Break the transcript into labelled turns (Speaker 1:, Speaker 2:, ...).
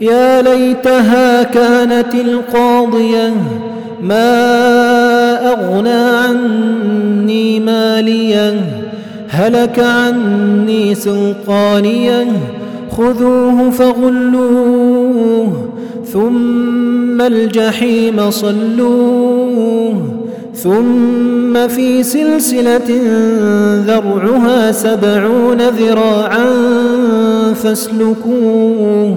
Speaker 1: يا ليتها كانت القاضية ما أغنى عني ماليا هلك عني سلطانيا خذوه فغلوه ثم الجحيم صلوه ثم في سلسلة ذرعها سبعون ذراعا فاسلكوه.